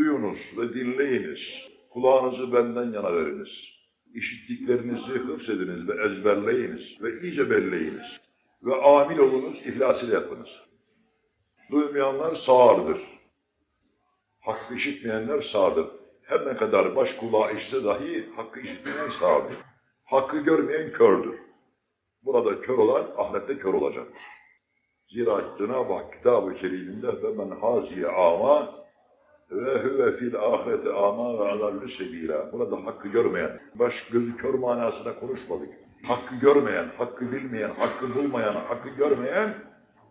Duyunuz ve dinleyiniz. Kulağınızı benden yana veriniz. İşittiklerinizi hıfzediniz ve ezberleyiniz ve iyice belleyiniz. Ve amil olunuz, ihlas yapınız. Duymayanlar sağırdır. Hakkı işitmeyenler sağırdır. Her ne kadar baş kulağı işse dahi hakkı işitmeyen sağırdır. Hakkı görmeyen kördür. Burada kör olan ahirette kör olacak. Zira Cenab-ı Hak kitab-ı keriminde ve men haziye ama ve huve fil ahireti ama ve adallü sebila. Burada hakkı görmeyen, baş gözü kör manasına konuşmadık. Hakkı görmeyen, hakkı bilmeyen, hakkı bulmayan, hakkı görmeyen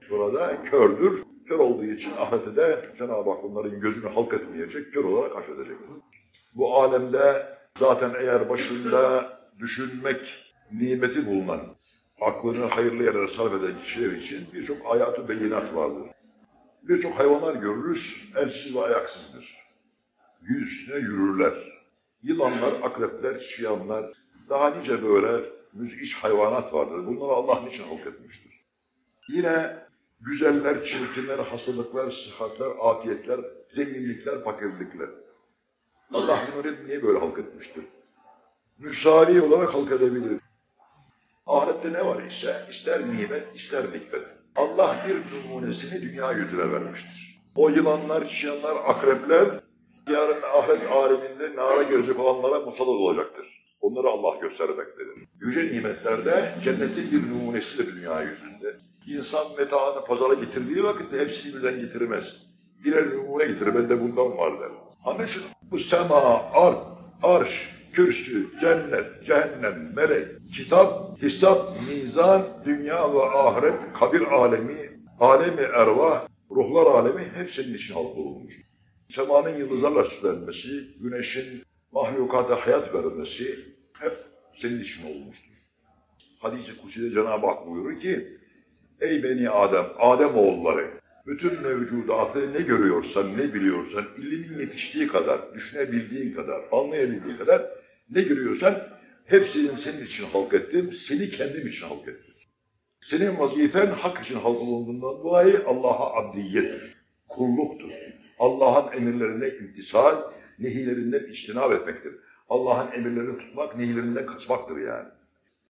burada kördür. Kör olduğu için ahirette de Cenab-ı Hak onların gözünü halk etmeyecek, kör olarak haşredecek. Bu alemde zaten eğer başında düşünmek nimeti bulunan, aklını hayırlı yerlere sarf eden kişiler için birçok hayatı beyinat vardır. Birçok hayvanlar görürüz, elsiz ve ayaksızdır. Yüz üstüne yürürler. Yılanlar, akrepler, şiyanlar, daha nice böyle müzgiç hayvanat vardır. Bunları Allah niçin halk etmiştir? Yine güzeller, çirkinler, hastalıklar, sıhhatler, afiyetler, zenginlikler, fakirlikler. Allah bunları niye böyle halk etmiştir? Müsari olarak halk edebilir. Ahirette ne var ise ister nimet ister nikmet. Allah bir numunesini dünya yüzüne vermiştir. O yılanlar, çiyanlar, akrepler yarın ahiret aleminde nara girecek olanlara musallat olacaktır. Onları Allah göstermektedir. Yüce nimetlerde cennetin bir numunesidir dünya yüzünde. İnsan metaını pazara getirdiği vakitte hepsini birden getirmez. Birer numune getirir, bende bundan var der. Onun için bu sema, art, arş, kürsü, cennet, cehennem, melek, kitap, hesap, mizan, dünya ve ahiret, kabir alemi, alemi ervah, ruhlar alemi hepsinin için halk olunmuş. Semanın yıldızlarla süslenmesi, güneşin mahlukata hayat vermesi hep senin için olmuştur. Hadis-i Kutsi'de Cenab-ı Hak buyurur ki, Ey beni Adem, Adem oğulları, bütün mevcudatı ne görüyorsan, ne biliyorsan, ilimin yetiştiği kadar, düşünebildiğin kadar, anlayabildiğin kadar ne görüyorsan hepsini senin için halk ettim, seni kendim için halk ettim. Senin vazifen hak için halk olunduğundan dolayı Allah'a abdiyettir, kulluktur. Allah'ın emirlerine imtisal, nehilerinden içtinab etmektir. Allah'ın emirlerini tutmak, nehilerinden kaçmaktır yani.